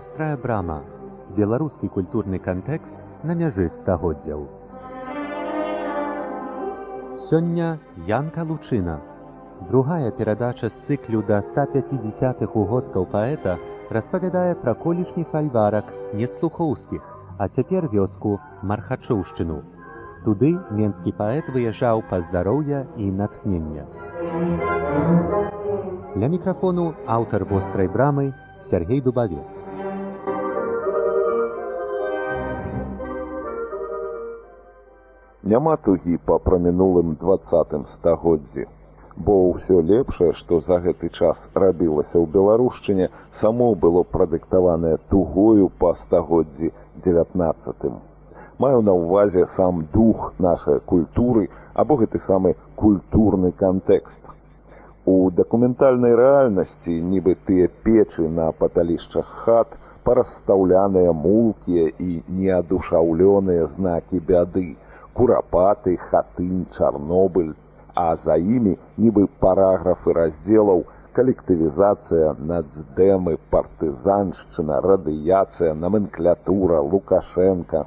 вострая брама беларускі культурны кантэкст на мяжы стагоддзяў. Сёння янка лучына другая перадача з цыклю да 150 угодкаў паэта распавядае пра колішні фальварак неслухоўскіх а цяпер вёску мархачоўшчыну туды менскі паэт выязджаў па здароўя і натхнення для мікрафону аўтар вострай брамы Сергей Дубавец. Няма тугі па прамінулым двадцатым стагоддзі, бо ўсё лепшае, што за гэты час рабілася ў беларушчыне, само было прадыктаванае тугою па стагоддзі 19. Маю на ўвазе сам дух нашай культуры або гэты самы культурны кантэкст. У дакументальнай рэальнасці нібы тыя печы на паталішчах хат парастаўляныя мулкія і неадушаўлёныя знакі бяды, курапаты, хатынь, чарнобыль, а за імі нібы параграфы раздзелаў калектывізацыя, нацдэмы, партызаншчына, радыяцыя, наменклятура, лукашенко.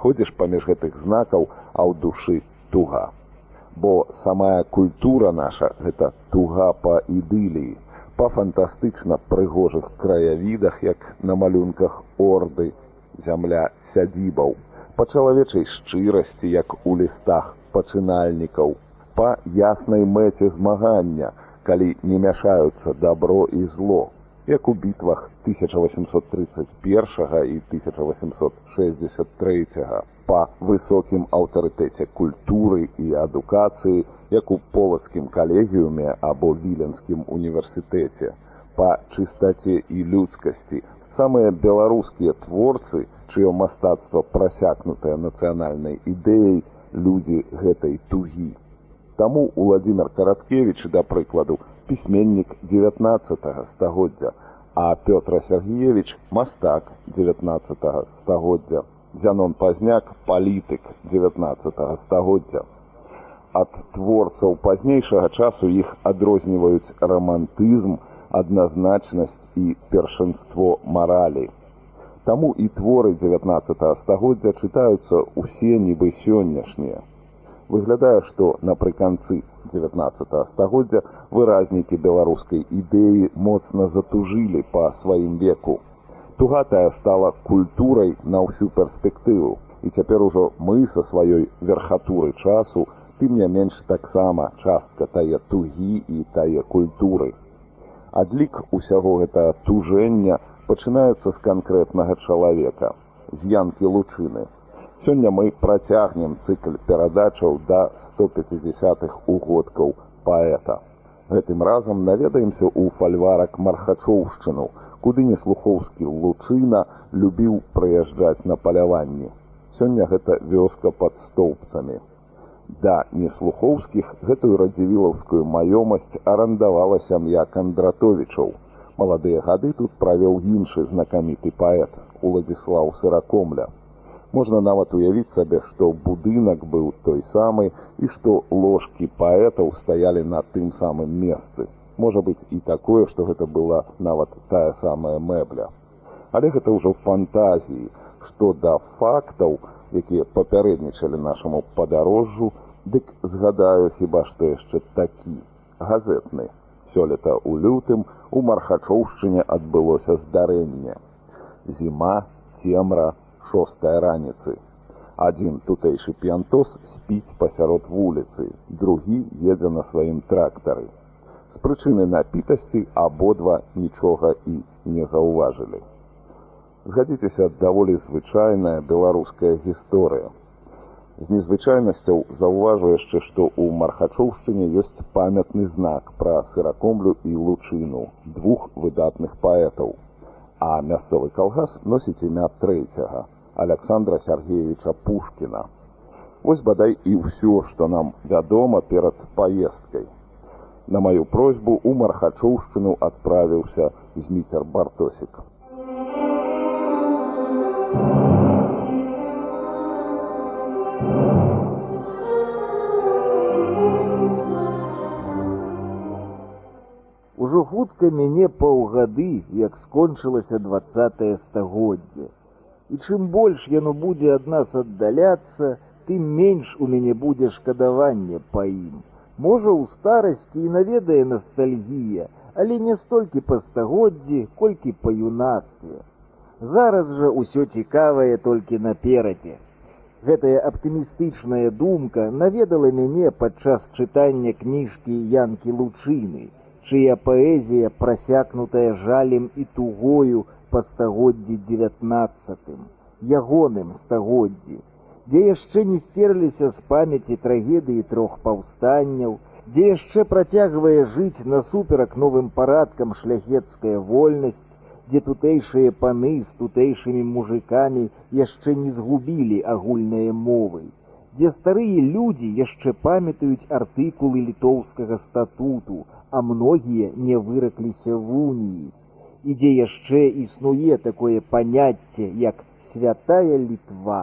Ходзіш паміж гэтых знакаў, а ў душы туга бо самая культура наша гэта туга па ідыліі па фантастычна прыгожых краявідах як на малюнках орды зямля сядзібаў па чалавечай шчырасці як у лістах пачынальнікаў па яснай мэце змагання калі не мяшаюцца добро і зло як у бітвах 1831 і 1863 па высокім аўтарытэце культуры і адукацыі, як у полацкім калегіуме або віленскім універсітэце, па чыстаце і людскасці. Самыя беларускія творцы, чыё мастацтва прасякнутае нацыянальнай ідэяй людзі гэтай тугі. Таму Владзімир Караткевіч, да прыкладу, пісьменнік 19 стагоддзя, а Пётра Сергеевич мастак 19 стагоддзя. Дзянон пазняк палітык 19 стагоддзя. Ад творцаў пазнейшага часу іх адрозніваюць рамантызм, адназначнасць і першынство маралі. Таму і творы 19 стагоддзя чытаюцца ўсе нібы сённяшнія. Выглядае, што напрыканцы 19 стагоддзя выразнікі беларускай ідэі моцна затужылі па сваім веку. Тугатая стала культурай на ўсю перспектыву. І цяпер ужо мы са сваёй верхатуры часу тым не менш таксама частка тае тугі і тае культуры. Адлік усяго гэта тужэння пачынаецца з канкрэтнага чалавека з янкі лучыны сёння мы працягнем цыкль перадачаў да 150х угодкаў паэта гэтым разам наведаемся ў фальварак мархачоўшчыну куды неслухоўскі лучына любіў прыязджаць на паляванні. Сёння гэта вёска пад стоўбцамі. Да неслухоўскіх гэтую радзівілаўскую маёмасць арандавала сям'я кандратовічаў. Маладыя гады тут правёў іншы знакаміты паэт Уладзіслаў сыракомля. Можна нават уявіць сабе, што будынак быў той самы і што ложкі паэтаў стаялі на тым самым месцы можа быць і такое, што гэта была нават тая самая мэбля. Але гэта ўжо фантазіі, што да фактаў, якія папярэднічалі нашаму падарожжу, дык згадаю хіба што яшчэ такі газетны. Сёлета ў лютым у мархачоўшчыне адбылося здарэнне. Зіма, цемра, шостая раніцы. Адзін тутэйшы п'янтос спіць пасярод вуліцы, другі едзе на сваім трактары з прычыны напітасці абодва нічога і не заўважылі. Згадзіцеся даволі звычайная беларуская гісторыя. З незвычайнасцяў заўважу яшчэ, што ў мархачоўшчыне ёсць памятны знак пра сыракомлю і лучыну двух выдатных паэтаў. А мясцовы калгас носіць імя трэцяга Александра Сергеевича Пушкіна. Вось бадай і ўсё, што нам вядома перад паездкай на маю просьбу у мархачоўшчыну адправіўся зміцер бартосік хутка мяне паўгады, як скончылася двае стагоддзе. І чым больш яно будзе ад нас аддаляцца, тым менш у мяне будзе шкадаванне па ім. Можа, у старасці і наведае ностальгія, але не столькі па стагоддзі, колькі па юнацтве. Зараз жа ўсё цікавае толькі наперадзе. Гэтая аптымістычная думка наведала мяне падчас чытання кніжкі янкі лучыны, чыя паэзія прасякнутая жалем і тугою па стагоддзі 19, ягоным стагоддзі, дзе яшчэ не стерліся з памяці трагедыі трох паўстанняў, дзе яшчэ працягвае жыць насуперак новым парадкам шляхецкая вольнасць, дзе тутэйшыя паны з тутэйшымі мужикамі яшчэ не згубілі агульныя мовы, дзе старыя людзі яшчэ памятаюць артыкулы літоўскага статуту, а многія не выракліся в уніі, і дзе яшчэ існуе такое паняцце як святая літва.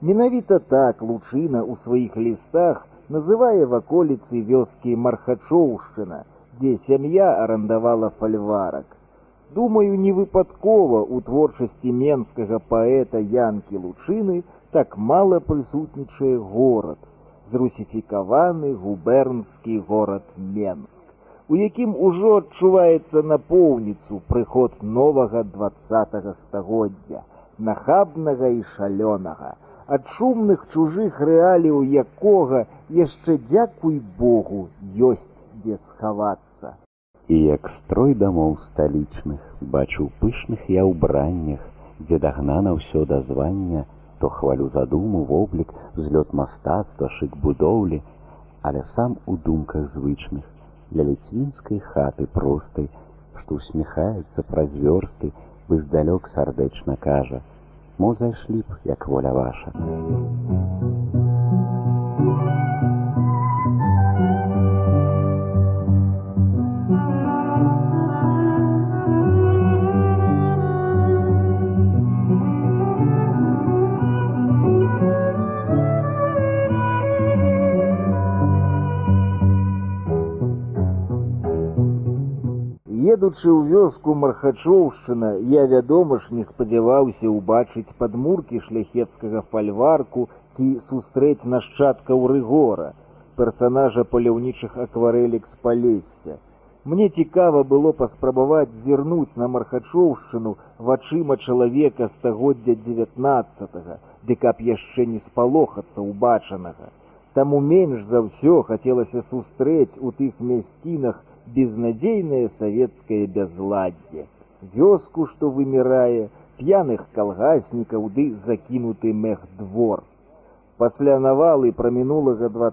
Менавіта так лучына ў сваіх лістах называе ваколіцы вёскі мархачоўшчына, дзе сям'я арандавала фальварак. Думаю, не выпадкова у творчасці менскага паэта янкі лучыны так мала прысутнічае горад, зрусіфікаваны губернскі горад Менск, у якім ужо адчуваецца напоўніцу прыход новага два стагоддзя, нахабнага і шалёнага, ад шумных чужых рэаліў якога яшчэ дзякуй Богу ёсць дзе схавацца. І як строй дамоў сталічных бачу пышных я ўбраннях, дзе дагнана ўсё дазвання, то хвалю задуму воблік, взлёт мастацтва шык будоўлі, але сам у думках звычных для ліцвінскай хаты простай, што усміхаецца праз вёрсты, вы здалёк сардэчна кажа: Мо зайшлі б, як воля ваша. Едучы ў вёску мархачоўшчына я вядома ж не спадзяваўся ўбачыць падмуркі шляхецкага фальварку ці сустрэць нашчадкаў рыгора персонажа паляўнічых акварэлек з палесся. Мне цікава было паспрабаваць зірнуць на мархачоўшчыну вачыма чалавека стагоддзя 19 ды каб яшчэ не спалохацца ўбачанага. Таму менш за ўсё хацелася сустрэць у тых мясцінах безнадзейнае савецкае бязладдзе, вёску, што вымірае, п'яных калгаснікаў ды закінуты мех двор. Пасля навалы пра мінулага два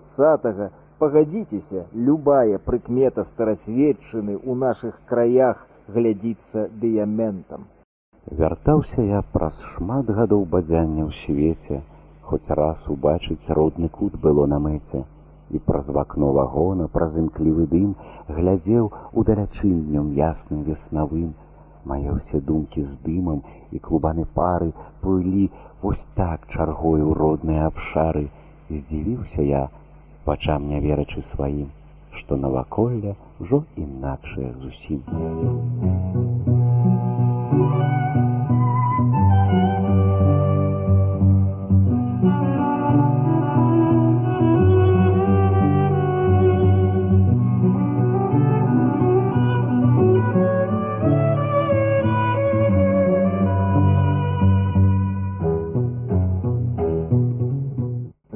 пагадзіцеся, любая прыкмета старасведчыны ў нашых краях глядзіцца дыяментам. Вяртаўся я праз шмат гадоў бадзяння ў свеце, хоць раз убачыць родны кут было на мэце і праз вакно вагона праз імклівы дым глядзеў удалячыннем ясным веснавым. Мае ўсе думкі з дымам і клубаны пары плылі вось так чаргою родныя абшары. Здзівіўся я пачам не верачы сваім што наваколля ўжо інакшае зусім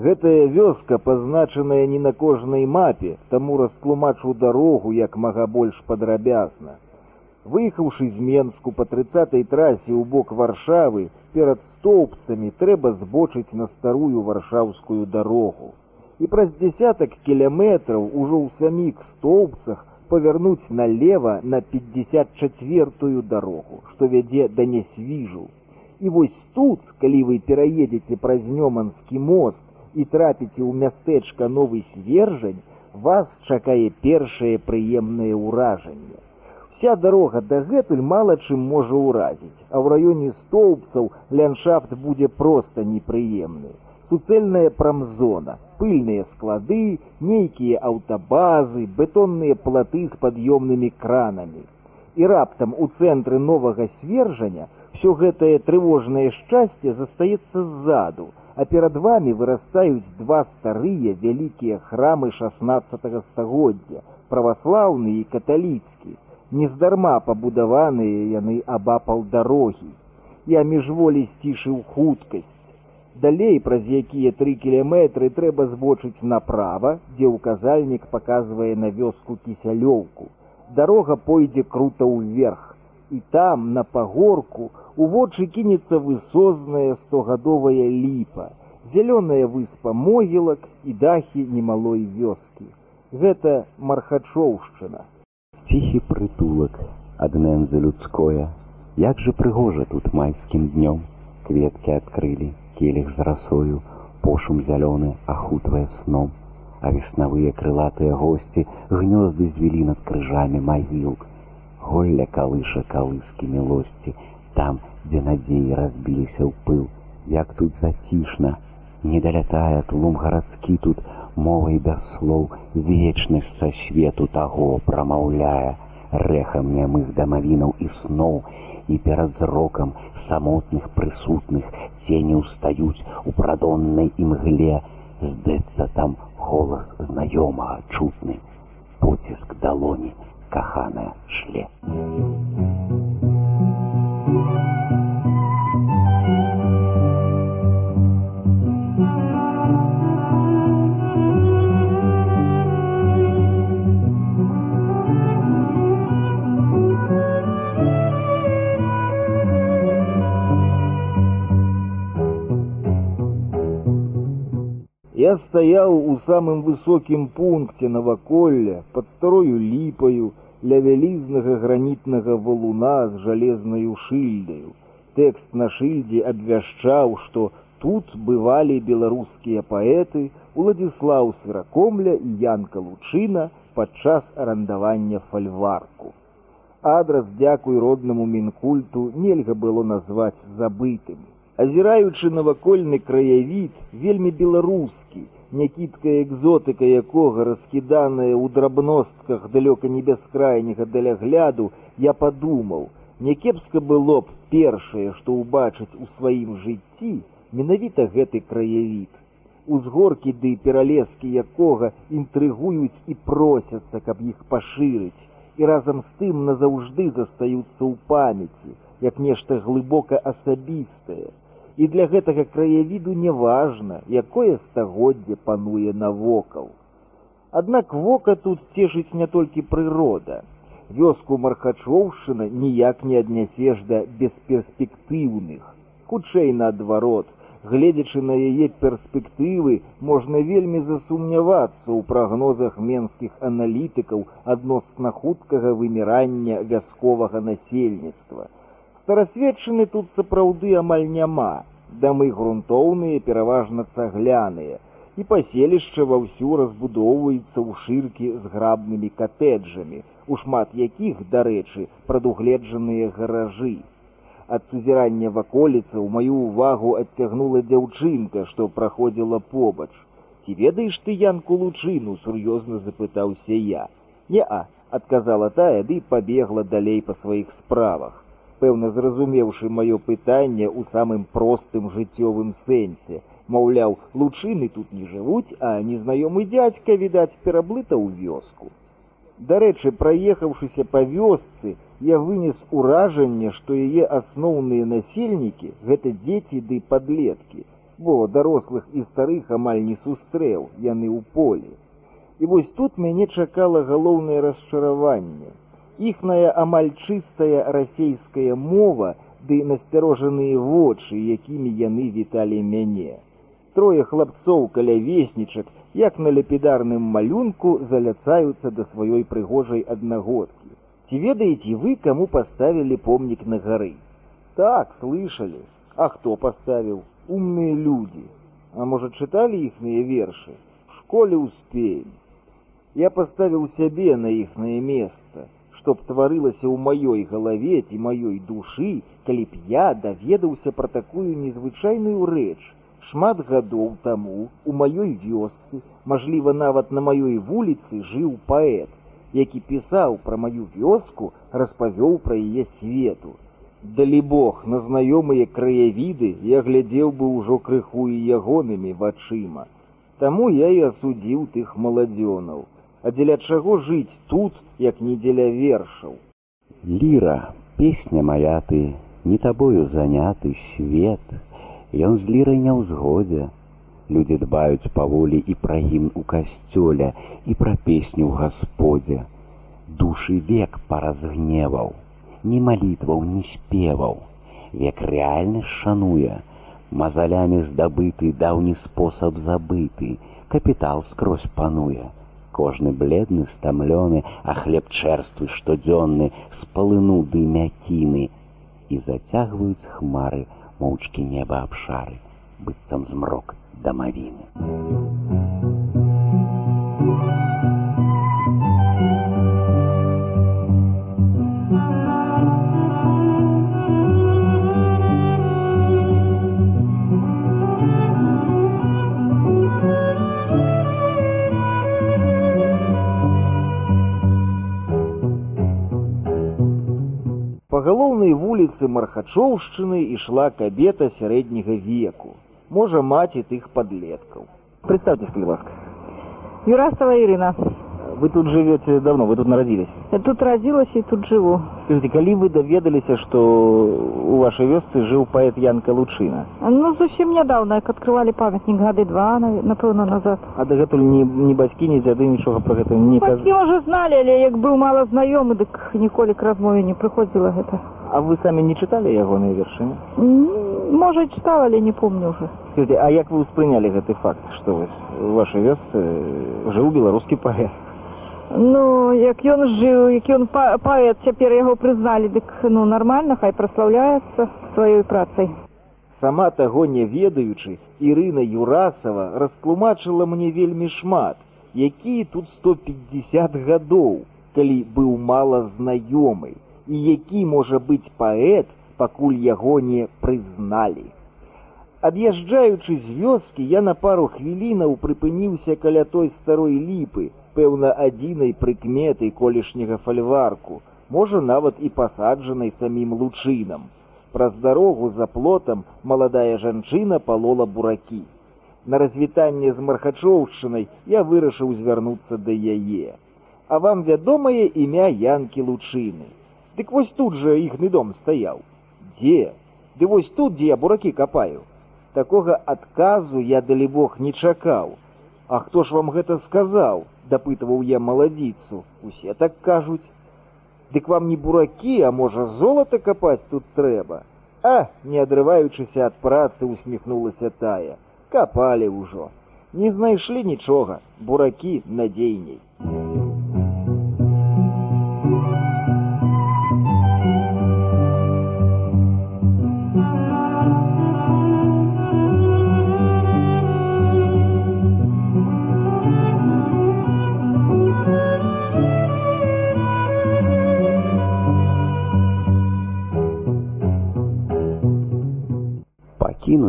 Гэтая вёска пазначаная не на кожнай мапе, таму растлумачу дарогу як мага больш падрабязна. Выехаўшы з Менску па 30 трасе ў бок варшавы, перад стоўбцамі трэба збочыць на старую варшаўскую дарогу. І праз десятак кіляметраў ужо ў саміх стоўбцах павярнуць налево на 54 дарогу, што вядзе да нясвіжу. І вось тут, калі вы пераедзеце праз нёманскі мост, і трапіце ў мястэчка новы свержань, вас чакае першае прыемнае ўражанне. Вся дарога дагэтуль мала чым можа ўразіць, а ў раёне стоўбцаў ландшафт будзе проста непрыемны. Суцэльная прамзона, пыльныя склады, нейкія аўтабазы, бетонныя платы з пад'ёмнымі кранамі. І раптам у цэнтры новага свержання все гэтае трывожнае шчасце застаецца ззаду, а перад вами вырастаюць два старыя вялікія храмы 16 стагоддзя, праваслаўны і каталіцкі. Нездарма пабудаваныя яны абапал дарогі. Я міжволі сцішыў хуткасць. Далей праз якія тры кіляметры трэба збочыць направа, дзе ўказальнік паказвае на вёску кісялёўку. Дарога пойдзе крута ўверх. І там, на пагорку, у вочы кінецца высозная стогадовая ліпа, зялёная выспа могілак і дахі немалой вёскі. Гэта мархачоўшчына. Ціхі прытулак, аднэнза людское, Як жа прыгожа тут майскім днём кветкі адкрылі келіх з расою, пошум зялёны ахутвае сном, а веснавыя крылатыя госці гнёзды звілі над крыжамі магіл. Голля калыша калыскі мілосці, там, дзе надзеі разбіліся ў пыл, як тут зацішна, не далятае тлум гарадскі тут мовай без слоў вечнасць са свету таго прамаўляе. Рэхам нямых дамавінаў і сноў і перад зрокам самотных прысутных цені ўстаюць у прадоннай імгле. Здэцца там голас знаёмага чутны поціск далоні каханая шле. Я стаяў у самым высокім пункце наваколля под старою ліпаю ля вялізнага гранітнага валуна з жалезнаю шыльдаю. Тэкст на шыльдзе абвяшчаў, што тут бывалі беларускія паэты Уладзіслаў сыракомля і Янка Лучына падчас арандавання фальварку. Адрас дзякуй роднаму мінкульту нельга было назваць забытым азіраючы навакольны краявід вельмі беларускі някідкая экзотыка якога раскіданая ў драбностках далёка не бяскрайняга далягляду я падумаў някепска было б першае што ўбачыць у сваім жыцці менавіта гэты краявід. Узгоркі ды пералескі якога інтрыгуюць і просяцца каб іх пашырыць і разам з тым назаўжды застаюцца ў памяці як нешта глыбока асабістае і для гэтага краявіду неважна, якое стагоддзе пануе навокал. Аднак вока тут цешыць не толькі прырода. Вёску мархачоўшчына ніяк не аднясеш да бесперспектыўных. Хутчэй наадварот, гледзячы на яе перспектывы, можна вельмі засумнявацца ў прагнозах менскіх аналітыкаў адносна хуткага вымірання вясковага насельніцтва. Старасведчыны тут сапраўды амаль няма, дамы грунтоўныя пераважна цагляныя. І паселішча ваўсю разбудоўваецца ў шыркі з грабнымі катэджамі у шмат якіх дарэчы прадугледжаныя гаражы. Ад сузірання ваколіцы ў маю ўвагу адцягнула дзяўчынка што праходзіла побач. Ці ведаеш ты янку лучыну сур'ёзна запытаўся я. Не а адказала тая ды пабегла далей па сваіх справах пэўна зразумеўшы маё пытанне ў самым простым жыццёвым сэнсе. Маўляў лучыны тут не жывуць а незнаёмы дзядзька відаць пераблыта ў вёску. Дарэчы праехаўшыся па вёсцы я вынес уражанне што яе асноўныя насельнікі гэта дзеці ды падлеткі. Бо дарослых і старых амаль не сустрэў яны ў полі. І вось тут мяне чакала галоўнае расчараванне іхная амаль чыстая расейская мова ды насцярожаныя вочы якімі яны віталі мяне. Трое хлапцоў каля веснічак як на лепідарным малюнку заляцаюцца да сваёй прыгожай аднагодкі. Ці ведаеце вы каму паставілі помнік на гары? Так слышали а хто паставіў? Умныя людзі. А можа чыталі іхныя вершы? В школе успеем я паставіў сябе на іхнае месца чтоб тварылася ў маёй галаве ці маёй душы, калі б я даведаўся пра такую незвычайную рэч. шмат гадоў таму у маёй вёсцы, мажліва нават на маёй вуліцы жыў паэт, які пісаў пра маю вёску, распавёў пра яе свету. Далі Бог на знаёмыя краявіды я глядзеў бы ўжо крыху і ягонымі вачыма. Таму я і асудзіў тых маладзёнаў. А дзеля чаго жыць тут, як не дзеля вершаў. Ліра, песня моя ты, не табою заняты свет. Ён з лірай не ўзгодзе. Людзі дбаюць паволі і пра гімн у касцёля і пра песню ў гасподзе. Душы век паразгневаў, ні малітваў, ні спеваў, як рэальна шануе, мазалямі здабыты даўні спосаб забыты, капітал скрозь пануе. Кожны бледны стамлёны, а хлеб чэрствы штодзённы з палыну ды мякіны і зацягваюць хмары моўчкі неба абшары, быццам змрок дамавіны. Па галоўнай вуліцы мархачоўшчыны ішла кабета сярэдняга веку. Можа маці тых падлеткаў. Представьтесь, коли ласка. Юрасова Ирина. Вы тут живете давно, вы тут народились. Я тут родилась и тут живу. Скажите, коли вы доведаліся, што у вашай вёсцы жыў паэт Янка Лучына, Ну, зусім нядаўна, як адкрывалі памятнік гады два, напэўна, назад. а дагэтуль ні, ні бацькі, ні дзяды нічога пра гэта не Бацькі, казалі. можа, зналі, але як быў мала знаёмы, дык ніколі к размове не прыходзіла гэта. А вы самі не чыталі ягоныя вершы? не? М, Можа, і чытала, але не помню уже. Скажите, а як вы ўспрынялі гэты факт, што вось у вашай вёсцы жыў беларускі паэт? Ну, як ён жыў, як ён па паэт, цяпер яго прызналі, дык ну нармальна, хай праслаўляецца сваёй працай. Сама таго не ведаючы, Ірына Юрасава растлумачыла мне вельмі шмат, які тут 150 гадоў, калі быў мала знаёмы, і які можа быць паэт, пакуль яго не прызналі. Ад'язджаючы з вёскі, я на пару хвілінаў прыпыніўся каля той старой ліпы, пэўна адзінай прыкметай колішняга фальварку, можа нават і пасаджанай самім лучынам. Праз дарогу за плотам маладая жанчына палола буракі. На развітанне з мархачоўшчынай я вырашыў звярнуцца да яе. А вам вядомае імя янкі лучыны. Дык вось тут жа іхны дом стаяў. Дзе? Ды вось тут, дзе я буракі капаю. Такога адказу я далібог не чакаў. А хто ж вам гэта сказаў? Дапытваў я маладзіцу. Усе так кажуць. Дык вам не буракі, а можа золата капаць тут трэба. А, не адрываючыся ад працы усміхнулася тая. Капалі ўжо. Не знайшлі нічога, буракі надзейней.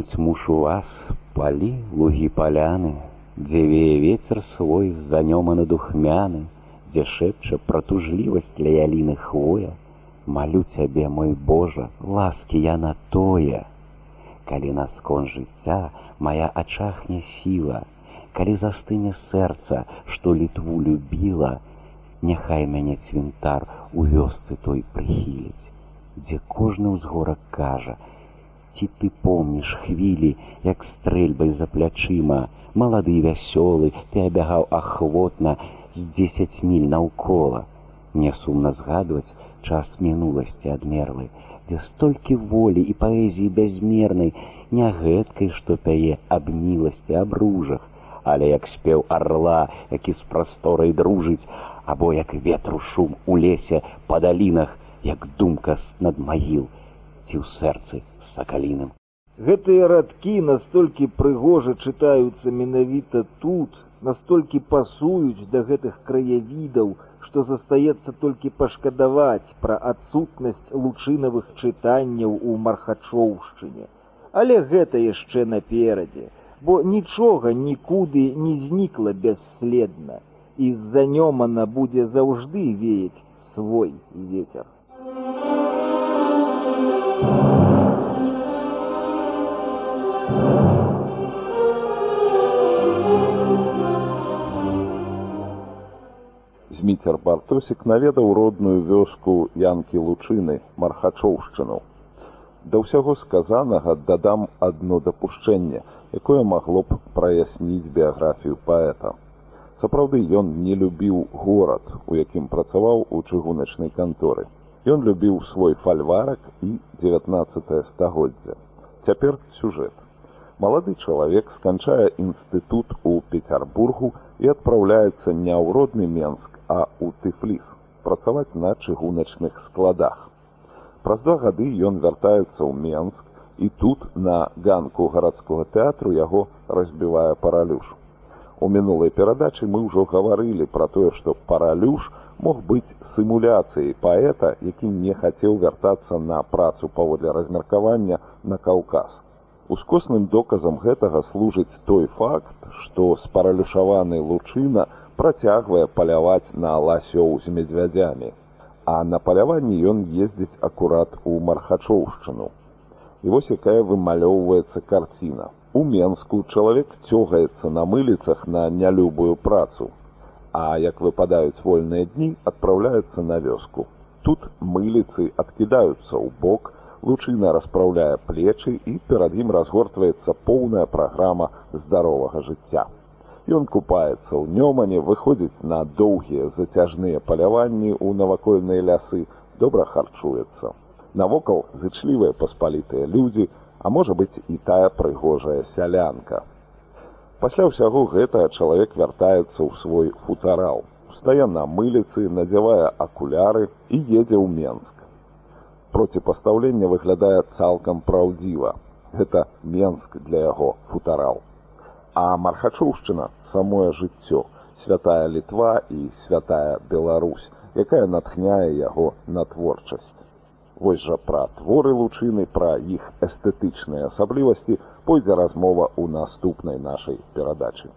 Пакінуць мушу вас палі лугі паляны, дзе вее вецер свой занёманы духмяны, дзе шэпча пра тужлівасць для яліны хвоя, малю цябе мой Божа, ласкі я на тое. Калі на скон жыцця моя ачахне сіла, калі застыне сэрца, што літву любіла, няхай мяне цвінтар у вёсцы той прыхіліць, дзе кожны ўзгорак кажа, ці ты помніш хвілі, як стрэльбай за плячыма, малады вясёлы, ты абягаў ахвотна з дзесяць міль наўкола. Мне сумна згадваць час мінуласці адмерлы, дзе столькі волі і паэзіі бязмернай, не гэткай, што пяе аб міласці аб ружах, але як спеў арла, які з прасторай дружыць, або як ветру шум у лесе па далінах, як думка над магіл, ці ў сэрцы з сакаліным. Гэтыя радкі настолькі прыгожа чытаюцца менавіта тут, настолькі пасуюць да гэтых краявідаў, што застаецца толькі пашкадаваць пра адсутнасць лучынавых чытанняў у мархачоўшчыне. Але гэта яшчэ наперадзе. бо нічога нікуды не знікла бясследна, і з-за нёмана будзе заўжды веяць свой ветер. Зміцер Бартосік наведаў родную вёску Янкі Лучыны, Мархачоўшчыну. Да ўсяго сказанага дадам адно дапушчэнне, якое магло б праясніць біяграфію паэта. Сапраўды ён не любіў горад, у якім працаваў у чыгуначнай канторы. Ён любіў свой фальварак і 19 стагоддзя. Цяпер сюжэт. Малады чалавек сканчае інстытут у Петербургу і адпраўляецца не ў родны Менск, а ў Тыфліс працаваць на чыгуначных складах. Праз два гады ён вяртаецца ў Менск і тут на ганку гарадскога тэатру яго разбівае паралюш. У мінулай перадачы мы ўжо гаварылі пра тое, што паралюш мог быць сімуляцыяй паэта, які не хацеў вяртацца на працу паводле размеркавання на каўказ. Ускосным доказам гэтага служыць той факт, што спаралюшаваны лучына працягвае паляваць на ласёў з медвядзямі, а на паляванні ён ездзіць акурат у мархачоўшчыну. І вось якая вымалёўваецца карціна. У Менску чалавек цёгаецца на мыліцах на нялюбую працу, а як выпадаюць вольныя дні, адпраўляецца на вёску. Тут мыліцы адкідаюцца ў бок, лучына распраўляе плечы і перад ім разгортваецца поўная праграма здаровага жыцця. Ён купаецца ў нёмане, выходзіць на доўгія зацяжныя паляванні ў навакольныя лясы, добра харчуецца. Навокал зычлівыя паспалітыя людзі, а можа быць і тая прыгожая сялянка. Пасля ўсяго гэтага чалавек вяртаецца ў свой футарал, устае на мыліцы, надзявае акуляры і едзе ў Менск проціпастаўлення выглядае цалкам праўдзіва. Гэта Менск для яго футарал. А мархачоўшчына самое жыццё, святая літва і святая Беларусь, якая натхняе яго на творчасць. Вось жа пра творы лучыны, пра іх эстэтычныя асаблівасці пойдзе размова ў наступнай нашай перадачы.